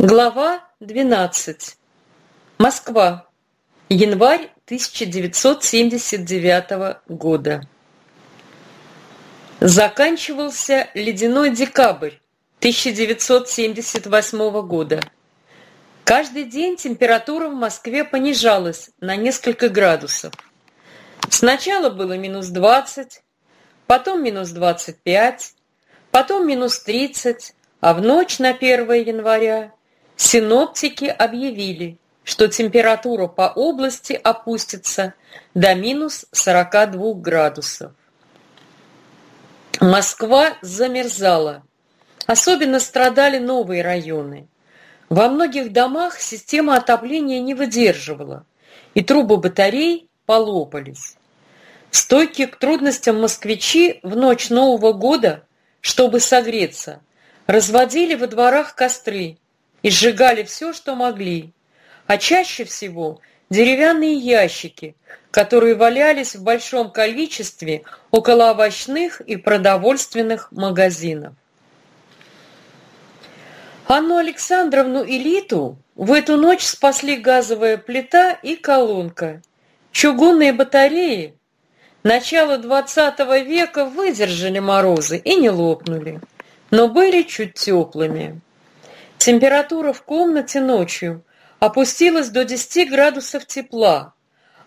Глава 12. Москва. Январь 1979 года. Заканчивался ледяной декабрь 1978 года. Каждый день температура в Москве понижалась на несколько градусов. Сначала было минус 20, потом минус 25, потом минус 30, а в ночь на 1 января Синоптики объявили, что температура по области опустится до минус 42 градусов. Москва замерзала. Особенно страдали новые районы. Во многих домах система отопления не выдерживала, и трубы батарей полопались. Стойкие к трудностям москвичи в ночь Нового года, чтобы согреться, разводили во дворах костры и сжигали все, что могли, а чаще всего деревянные ящики, которые валялись в большом количестве около овощных и продовольственных магазинов. Анну Александровну и Литу в эту ночь спасли газовая плита и колонка. Чугунные батареи начала XX века выдержали морозы и не лопнули, но были чуть теплыми. Температура в комнате ночью опустилась до 10 градусов тепла.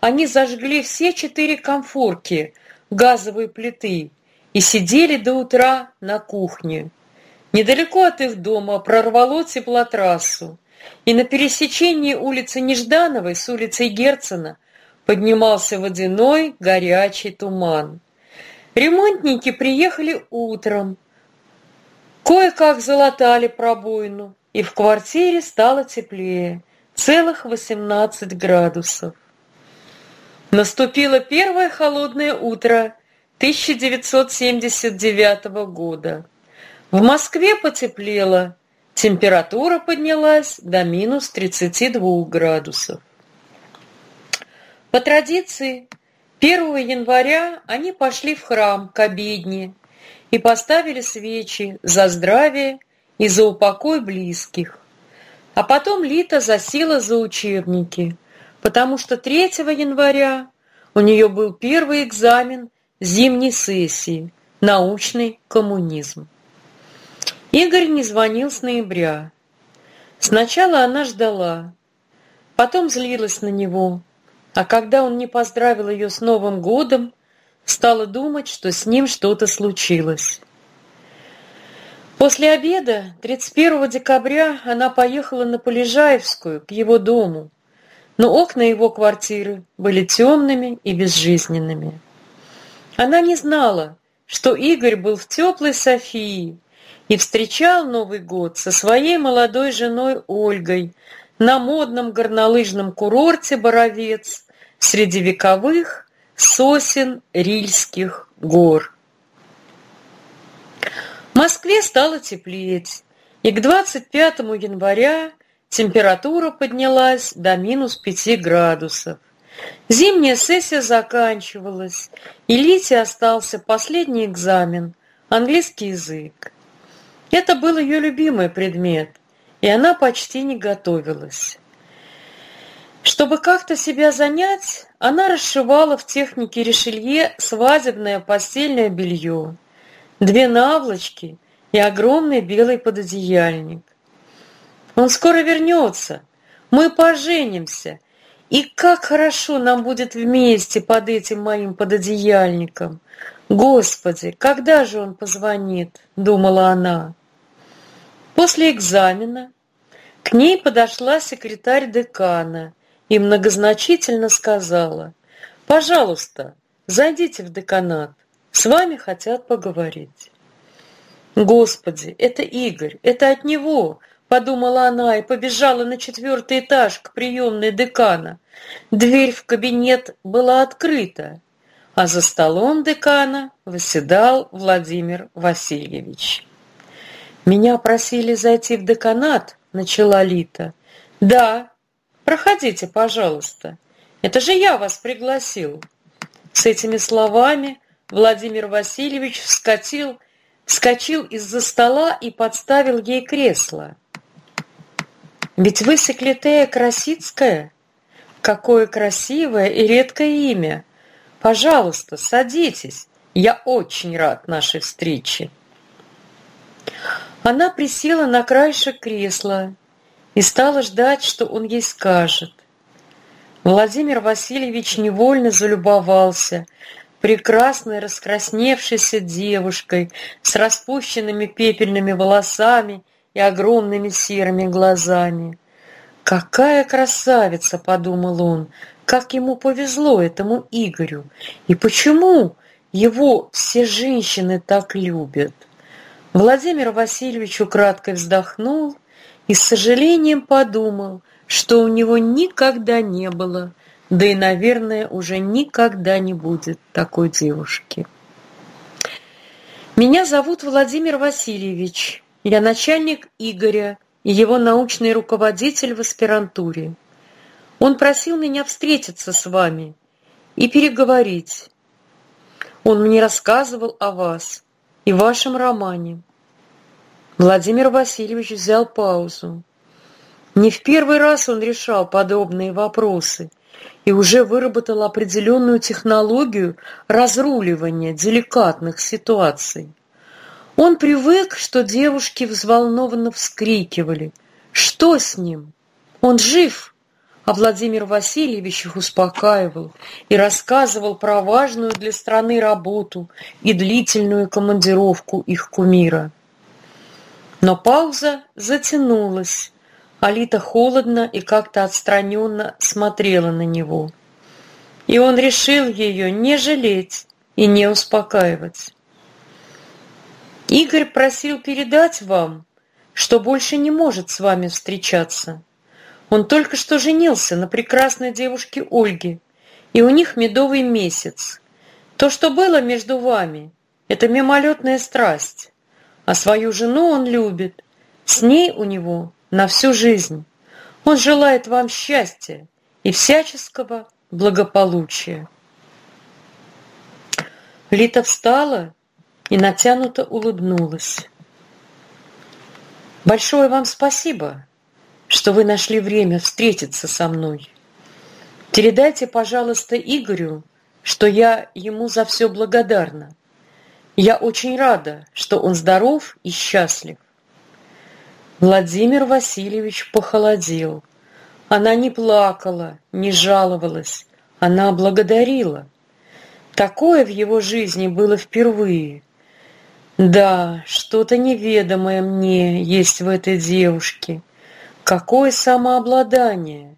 Они зажгли все четыре комфорки газовой плиты и сидели до утра на кухне. Недалеко от их дома прорвало теплотрассу, и на пересечении улицы Неждановой с улицей Герцена поднимался водяной горячий туман. Ремонтники приехали утром, кое-как залатали пробоину, и в квартире стало теплее, целых 18 градусов. Наступило первое холодное утро 1979 года. В Москве потеплело, температура поднялась до минус 32 градусов. По традиции, 1 января они пошли в храм к обедне и поставили свечи за здравие и за упокой близких. А потом Лита засела за учебники, потому что 3 января у нее был первый экзамен зимней сессии «Научный коммунизм». Игорь не звонил с ноября. Сначала она ждала, потом злилась на него, а когда он не поздравил ее с Новым годом, стала думать, что с ним что-то случилось. После обеда 31 декабря она поехала на Полежаевскую, к его дому, но окна его квартиры были темными и безжизненными. Она не знала, что Игорь был в теплой Софии и встречал Новый год со своей молодой женой Ольгой на модном горнолыжном курорте Боровец среди вековых сосен Рильских гор. В Москве стало теплеть, и к 25 января температура поднялась до минус 5 градусов. Зимняя сессия заканчивалась, и Лите остался последний экзамен – английский язык. Это был ее любимый предмет, и она почти не готовилась. Чтобы как-то себя занять, она расшивала в технике решелье свадебное постельное белье – две наволочки и огромный белый пододеяльник. Он скоро вернется, мы поженимся, и как хорошо нам будет вместе под этим моим пододеяльником. Господи, когда же он позвонит, думала она. После экзамена к ней подошла секретарь декана и многозначительно сказала, «Пожалуйста, зайдите в деканат, с вами хотят поговорить. Господи, это Игорь, это от него, подумала она и побежала на четвертый этаж к приемной декана. Дверь в кабинет была открыта, а за столом декана восседал Владимир Васильевич. «Меня просили зайти в деканат», — начала Лита. «Да, проходите, пожалуйста. Это же я вас пригласил». С этими словами Владимир Васильевич вскочил, вскочил из-за стола и подставил ей кресло. Ведь вы Секлитея Красицкая? Какое красивое и редкое имя! Пожалуйста, садитесь. Я очень рад нашей встрече. Она присела на краешек кресла и стала ждать, что он ей скажет. Владимир Васильевич невольно залюбовался прекрасной раскрасневшейся девушкой с распущенными пепельными волосами и огромными серыми глазами. «Какая красавица!» — подумал он. «Как ему повезло этому Игорю! И почему его все женщины так любят?» Владимир Васильевич украдкой вздохнул и с сожалением подумал, что у него никогда не было, да и, наверное, уже никогда не будет такой девушки. Меня зовут Владимир Васильевич. Я начальник Игоря и его научный руководитель в аспирантуре. Он просил меня встретиться с вами и переговорить. Он мне рассказывал о вас и вашем романе. Владимир Васильевич взял паузу. Не в первый раз он решал подобные вопросы и уже выработал определенную технологию разруливания деликатных ситуаций. Он привык, что девушки взволнованно вскрикивали. «Что с ним? Он жив!» А Владимир Васильевич их успокаивал и рассказывал про важную для страны работу и длительную командировку их кумира. Но пауза затянулась. Алита холодно и как-то отстраненно смотрела на него. И он решил ее не жалеть и не успокаивать. Игорь просил передать вам, что больше не может с вами встречаться. Он только что женился на прекрасной девушке Ольге, и у них медовый месяц. То, что было между вами, это мимолетная страсть а свою жену он любит. С ней у него на всю жизнь. Он желает вам счастья и всяческого благополучия. Лита встала и натянуто улыбнулась. Большое вам спасибо, что вы нашли время встретиться со мной. Передайте, пожалуйста, Игорю, что я ему за все благодарна. Я очень рада, что он здоров и счастлив. Владимир Васильевич похолодел. Она не плакала, не жаловалась, она благодарила. Такое в его жизни было впервые. Да, что-то неведомое мне есть в этой девушке. Какое самообладание!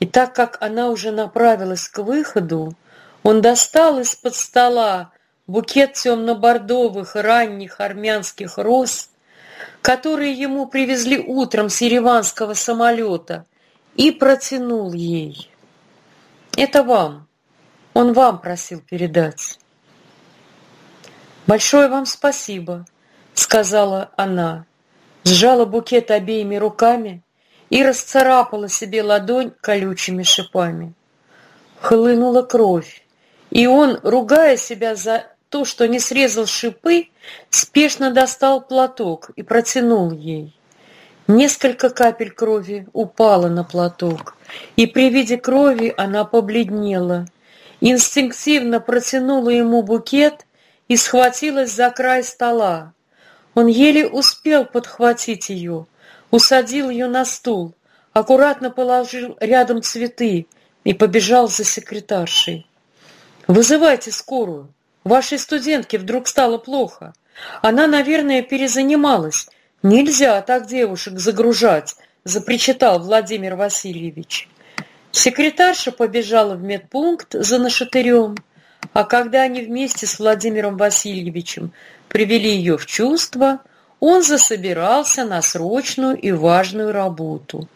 И так как она уже направилась к выходу, он достал из-под стола букет темно-бордовых ранних армянских роз, которые ему привезли утром с ереванского самолета, и протянул ей. «Это вам. Он вам просил передать». «Большое вам спасибо», — сказала она, сжала букет обеими руками и расцарапала себе ладонь колючими шипами. Хлынула кровь, и он, ругая себя за то, что не срезал шипы, спешно достал платок и протянул ей. Несколько капель крови упало на платок, и при виде крови она побледнела. Инстинктивно протянула ему букет и схватилась за край стола. Он еле успел подхватить ее, усадил ее на стул, аккуратно положил рядом цветы и побежал за секретаршей. «Вызывайте скорую!» Вашей студентке вдруг стало плохо. Она, наверное, перезанималась. Нельзя так девушек загружать, запричитал Владимир Васильевич. Секретарша побежала в медпункт за нашатырем, а когда они вместе с Владимиром Васильевичем привели ее в чувство, он засобирался на срочную и важную работу.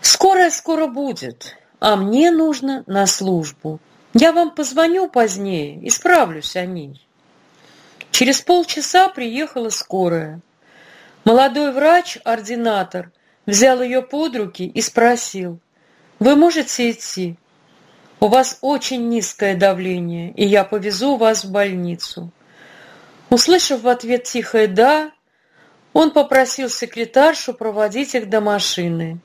«Скорая скоро будет, а мне нужно на службу. Я вам позвоню позднее и справлюсь о ней. Через полчаса приехала скорая. Молодой врач-ординатор взял ее под руки и спросил, «Вы можете идти? У вас очень низкое давление, и я повезу вас в больницу». Услышав в ответ тихое «да», Он попросил секретаршу проводить их до машины.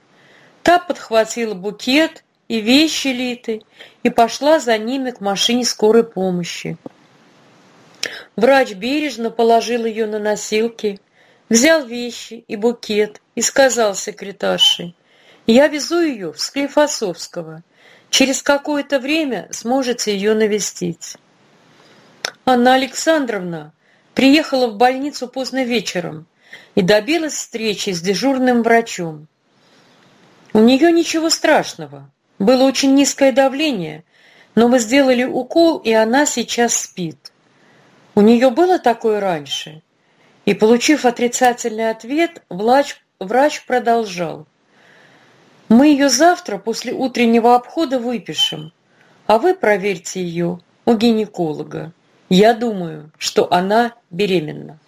Та подхватила букет и вещи Литы и пошла за ними к машине скорой помощи. Врач бережно положил ее на носилки, взял вещи и букет и сказал секретарше, «Я везу ее в Склифосовского. Через какое-то время сможете ее навестить». Анна Александровна приехала в больницу поздно вечером и добилась встречи с дежурным врачом. У нее ничего страшного, было очень низкое давление, но мы сделали укол, и она сейчас спит. У нее было такое раньше? И, получив отрицательный ответ, врач, врач продолжал. Мы ее завтра после утреннего обхода выпишем, а вы проверьте ее у гинеколога. Я думаю, что она беременна.